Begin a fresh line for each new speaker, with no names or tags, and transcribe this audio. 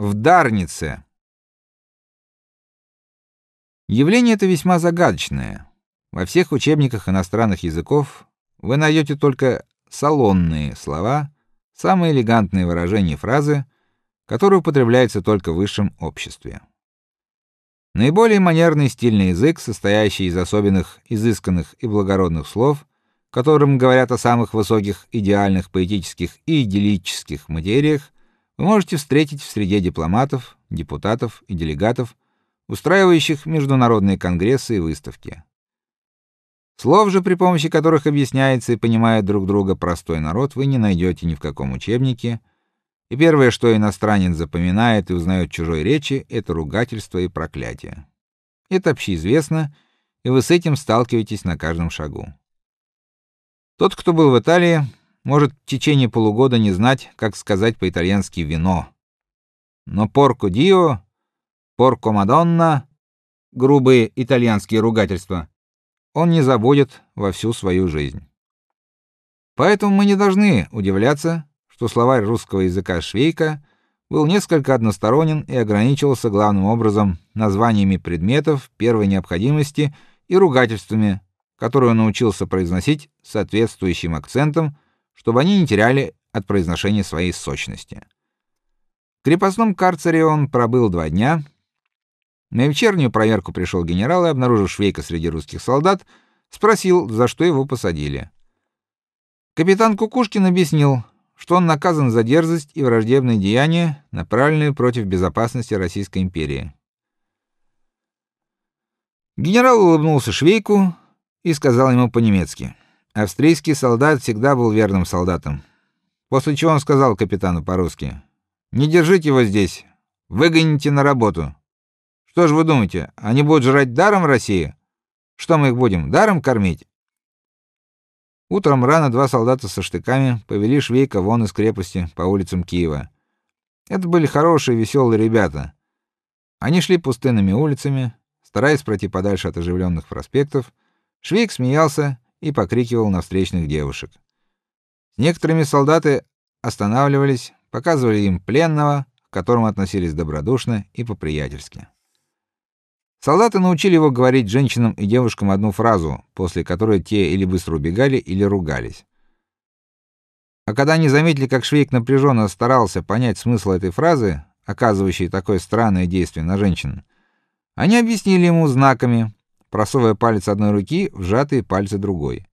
в Дарнице. Явление это весьма загадочное. Во всех учебниках иностранных языков вы найдете только салонные слова, самые элегантные выражения фразы, которые употребляются только в высшем обществе. Наиболее манерный стильный язык, состоящий из особенных изысканных и благородных слов, которым говорят о самых высоких идеальных поэтических и идиллических материях, вы можете встретить в среде дипломатов, депутатов и делегатов, устраивающих международные конгрессы и выставки. Слов же, при помощи которых объясняется и понимает друг друга простой народ, вы не найдете ни в каком учебнике. И первое, что иностранец запоминает и узнает чужой речи, это ругательство и проклятие. Это общеизвестно, и вы с этим сталкиваетесь на каждом шагу. Тот, кто был в Италии, может в течение полугода не знать, как сказать по-итальянски вино. Но порко дио, порко мадонна, грубые итальянские ругательства, он не забудет во всю свою жизнь. Поэтому мы не должны удивляться, что словарь русского языка Швейка был несколько односторонен и ограничивался главным образом названиями предметов первой необходимости и ругательствами, которые он научился произносить соответствующим акцентом чтобы они не теряли от произношения своей сочности. В крепостном карцере он пробыл два дня. На вечернюю проверку пришел генерал и, обнаружив Швейка среди русских солдат, спросил, за что его посадили. Капитан Кукушкин объяснил, что он наказан за дерзость и враждебные деяния, направленные против безопасности Российской империи. Генерал улыбнулся Швейку и сказал ему по-немецки: Австрийский солдат всегда был верным солдатом. После чего он сказал капитану по-русски: "Не держите его здесь, выгоните на работу. Что ж вы думаете, они будут жрать даром в России? Что мы их будем даром кормить?" Утром рано два солдата со штыками повели Швейка вон из крепости по улицам Киева. Это были хорошие, веселые ребята. Они шли пустынными улицами, стараясь пройти подальше от оживленных проспектов. Швейк смеялся и покрикивал на встречных девушек. С некоторыми солдаты останавливались, показывали им пленного, к которому относились добродушно и по-приятельски. Солдаты научили его говорить женщинам и девушкам одну фразу, после которой те или быстро убегали, или ругались. А когда они заметили, как Швейк напряженно старался понять смысл этой фразы, оказывающей такое странное действие на женщин, они объяснили ему знаками, просовывая палец одной руки в сжатые пальцы другой.